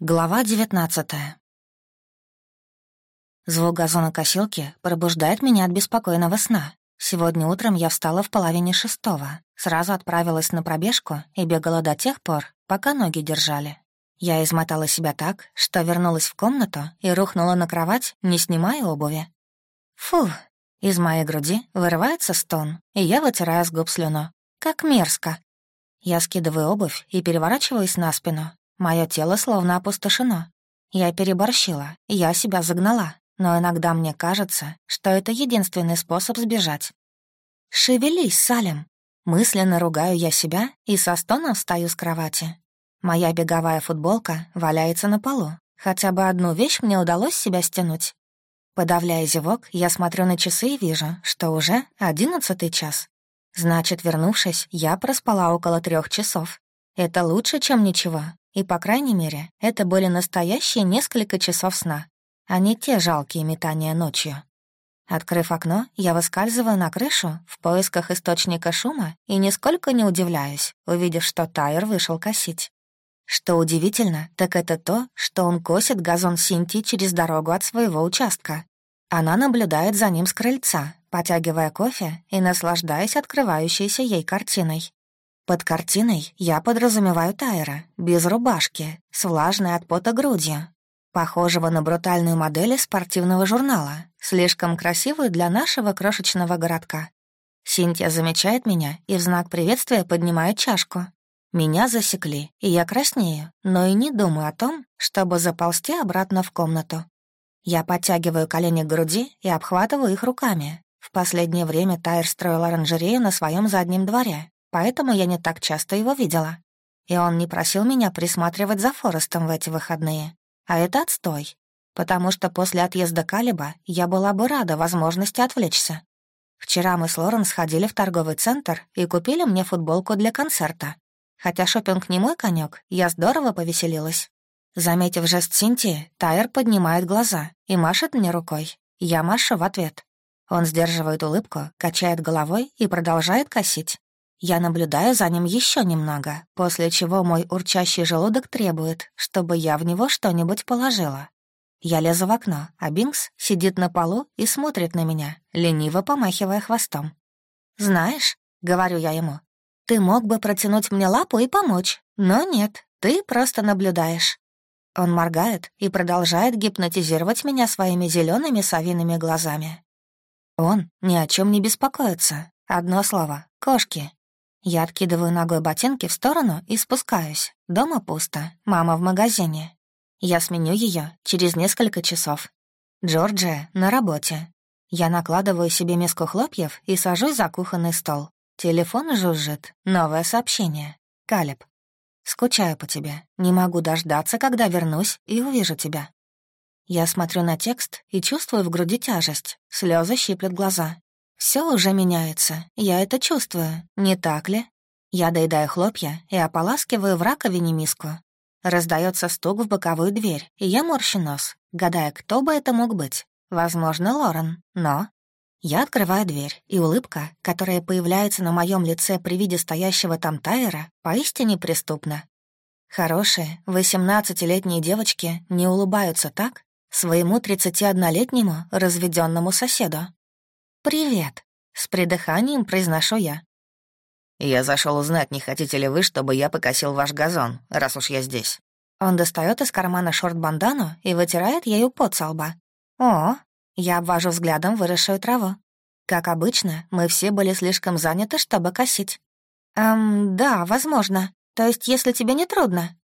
Глава девятнадцатая. Звук газонокосилки пробуждает меня от беспокойного сна. Сегодня утром я встала в половине шестого, сразу отправилась на пробежку и бегала до тех пор, пока ноги держали. Я измотала себя так, что вернулась в комнату и рухнула на кровать, не снимая обуви. Фу, из моей груди вырывается стон, и я вытираю с губ слюну. Как мерзко. Я скидываю обувь и переворачиваюсь на спину, Мое тело словно опустошено. Я переборщила, я себя загнала, но иногда мне кажется, что это единственный способ сбежать. «Шевелись, Салем!» Мысленно ругаю я себя и со стоном встаю с кровати. Моя беговая футболка валяется на полу. Хотя бы одну вещь мне удалось себя стянуть. Подавляя зевок, я смотрю на часы и вижу, что уже одиннадцатый час. Значит, вернувшись, я проспала около трех часов. Это лучше, чем ничего, и, по крайней мере, это были настоящие несколько часов сна, а не те жалкие метания ночью. Открыв окно, я выскальзываю на крышу в поисках источника шума и нисколько не удивляюсь, увидев, что Тайер вышел косить. Что удивительно, так это то, что он косит газон Синти через дорогу от своего участка. Она наблюдает за ним с крыльца, потягивая кофе и наслаждаясь открывающейся ей картиной. Под картиной я подразумеваю Тайра, без рубашки, с влажной от пота грудью, похожего на брутальную модель из спортивного журнала, слишком красивую для нашего крошечного городка. Синтия замечает меня и в знак приветствия поднимает чашку. Меня засекли, и я краснею, но и не думаю о том, чтобы заползти обратно в комнату. Я подтягиваю колени к груди и обхватываю их руками. В последнее время Тайр строил оранжерею на своем заднем дворе, поэтому я не так часто его видела. И он не просил меня присматривать за Форестом в эти выходные. А это отстой, потому что после отъезда Калиба я была бы рада возможности отвлечься. Вчера мы с Лорен сходили в торговый центр и купили мне футболку для концерта. Хотя шопинг не мой конек, я здорово повеселилась. Заметив жест Синтии, Тайер поднимает глаза и машет мне рукой. Я машу в ответ. Он сдерживает улыбку, качает головой и продолжает косить. Я наблюдаю за ним еще немного, после чего мой урчащий желудок требует, чтобы я в него что-нибудь положила. Я лезу в окно, а Бинкс сидит на полу и смотрит на меня, лениво помахивая хвостом. «Знаешь», — говорю я ему, — «ты мог бы протянуть мне лапу и помочь, но нет, ты просто наблюдаешь». Он моргает и продолжает гипнотизировать меня своими зелеными совиными глазами. Он ни о чем не беспокоится. Одно слово — кошки. Я откидываю ногой ботинки в сторону и спускаюсь. Дома пусто, мама в магазине. Я сменю ее через несколько часов. Джорджия на работе. Я накладываю себе миску хлопьев и сажусь за кухонный стол. Телефон жужжит. Новое сообщение. Калеб. Скучаю по тебе. Не могу дождаться, когда вернусь и увижу тебя. Я смотрю на текст и чувствую в груди тяжесть. Слезы щиплют глаза. Все уже меняется, я это чувствую, не так ли? Я доедаю хлопья и ополаскиваю в раковине миску. Раздается стук в боковую дверь, и я морщу нос, гадая, кто бы это мог быть. Возможно, Лорен, но... Я открываю дверь, и улыбка, которая появляется на моем лице при виде стоящего там Тайера, поистине преступна. Хорошие, 18-летние девочки не улыбаются так своему 31-летнему разведенному соседу. «Привет», — с придыханием произношу я. «Я зашел узнать, не хотите ли вы, чтобы я покосил ваш газон, раз уж я здесь». Он достает из кармана шорт-бандану и вытирает ею пот со лба. «О!» Я обвожу взглядом выросшую траву. Как обычно, мы все были слишком заняты, чтобы косить. «Эм, да, возможно. То есть, если тебе не трудно?»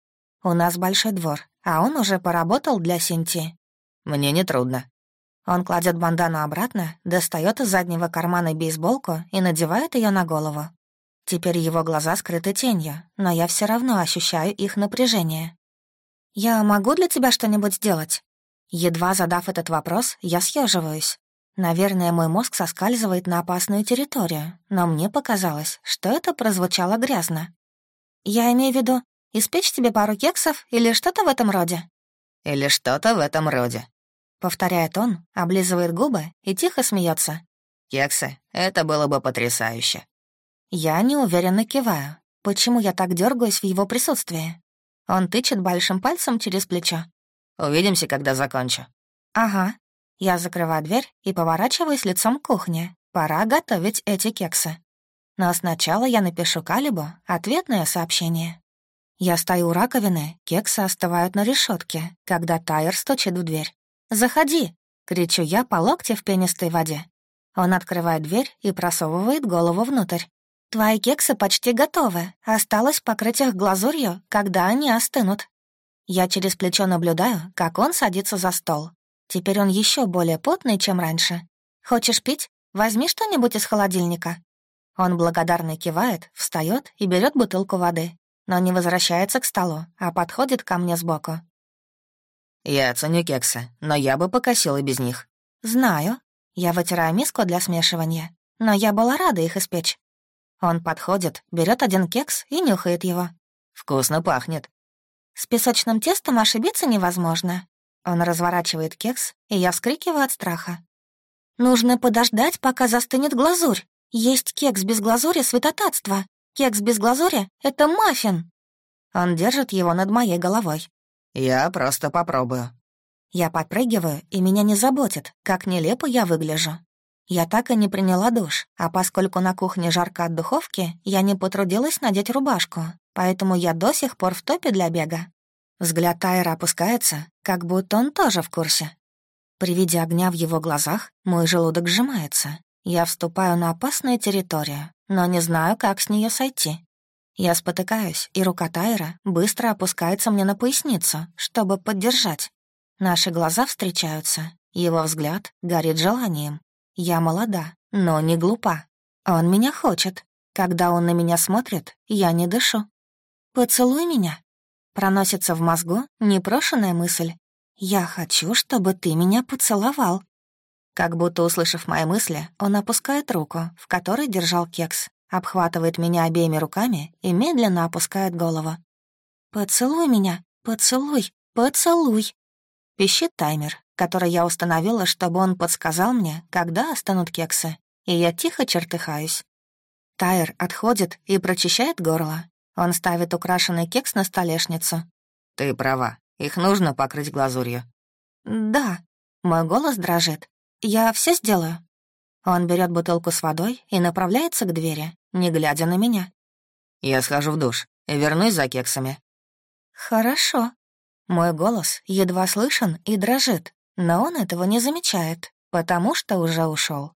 «У нас большой двор, а он уже поработал для Синти». «Мне не трудно», он кладет бандану обратно, достает из заднего кармана бейсболку и надевает ее на голову. Теперь его глаза скрыты тенью, но я все равно ощущаю их напряжение. «Я могу для тебя что-нибудь сделать?» Едва задав этот вопрос, я съеживаюсь. Наверное, мой мозг соскальзывает на опасную территорию, но мне показалось, что это прозвучало грязно. «Я имею в виду, испечь тебе пару кексов или что-то в этом роде?» «Или что-то в этом роде», Повторяет он, облизывает губы и тихо смеется. «Кексы, это было бы потрясающе». Я неуверенно киваю. Почему я так дергаюсь в его присутствии? Он тычет большим пальцем через плечо. «Увидимся, когда закончу». «Ага». Я закрываю дверь и поворачиваюсь лицом к кухне. Пора готовить эти кексы. Но сначала я напишу Калибу ответное сообщение. Я стою у раковины, кексы остывают на решетке, когда Тайер стучит в дверь. «Заходи!» — кричу я по локте в пенистой воде. Он открывает дверь и просовывает голову внутрь. «Твои кексы почти готовы. Осталось покрыть их глазурью, когда они остынут». Я через плечо наблюдаю, как он садится за стол. Теперь он еще более потный, чем раньше. «Хочешь пить? Возьми что-нибудь из холодильника». Он благодарно кивает, встает и берет бутылку воды, но не возвращается к столу, а подходит ко мне сбоку. «Я ценю кексы, но я бы покосил и без них». «Знаю». Я вытираю миску для смешивания, но я была рада их испечь. Он подходит, берет один кекс и нюхает его. «Вкусно пахнет». «С песочным тестом ошибиться невозможно». Он разворачивает кекс, и я вскрикиваю от страха. «Нужно подождать, пока застынет глазурь. Есть кекс без глазури — святотатство. Кекс без глазури — это маффин». Он держит его над моей головой. «Я просто попробую». Я подпрыгиваю, и меня не заботит, как нелепо я выгляжу. Я так и не приняла душ, а поскольку на кухне жарко от духовки, я не потрудилась надеть рубашку, поэтому я до сих пор в топе для бега. Взгляд Тайра опускается, как будто он тоже в курсе. При виде огня в его глазах мой желудок сжимается. Я вступаю на опасную территорию, но не знаю, как с нее сойти. Я спотыкаюсь, и рука Тайра быстро опускается мне на поясницу, чтобы поддержать. Наши глаза встречаются, его взгляд горит желанием. Я молода, но не глупа. Он меня хочет. Когда он на меня смотрит, я не дышу. «Поцелуй меня», — проносится в мозгу непрошенная мысль. «Я хочу, чтобы ты меня поцеловал». Как будто услышав мои мысли, он опускает руку, в которой держал кекс, обхватывает меня обеими руками и медленно опускает голову. «Поцелуй меня, поцелуй, поцелуй!» Пищит таймер, который я установила, чтобы он подсказал мне, когда останут кексы, и я тихо чертыхаюсь. Тайр отходит и прочищает горло. Он ставит украшенный кекс на столешницу. «Ты права, их нужно покрыть глазурью». «Да». Мой голос дрожит. «Я все сделаю». Он берет бутылку с водой и направляется к двери, не глядя на меня. «Я схожу в душ и вернусь за кексами». «Хорошо». Мой голос едва слышен и дрожит, но он этого не замечает, потому что уже ушел.